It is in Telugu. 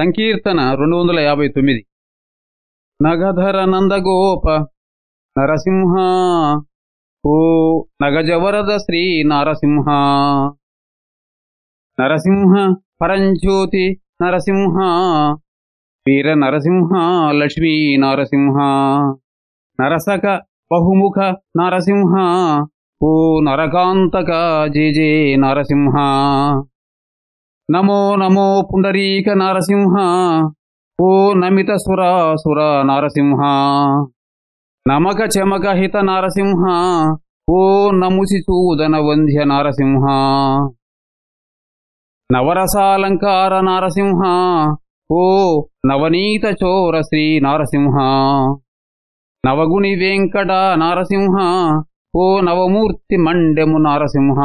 సంకీర్తన రెండు వందల యాభై తొమ్మిది. నగధర నందగోప నరసింహ. ఓ నగజవరద శ్రీ నరసింహ. నరసింహ పరంజ్యోతి నరసింహ. వీర నరసింహ లక్ష్మీ నరసింహ. నరసక బహుముఖ నరసింహ. ఓ నరకాంతక జే జే నరసింహ. నమో నమో పుండరీక నారసింహ ఓ నమిత సుర సుర నారసింహ. నమక చమక హిత నారసింహ ఓ నముసి చూదన వంధ్య నారసింహ. నవరసాలంకార నారసింహ ఓ నవనీత చోర శ్రీ నారసింహ. నవగుణి వెంకట నారసింహ ఓ నవమూర్తి మండెము నారసింహ.